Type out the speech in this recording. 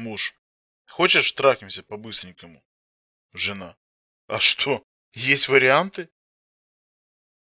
Муж. Хочешь, трахнемся по-быстренькому? Жена. А что, есть варианты?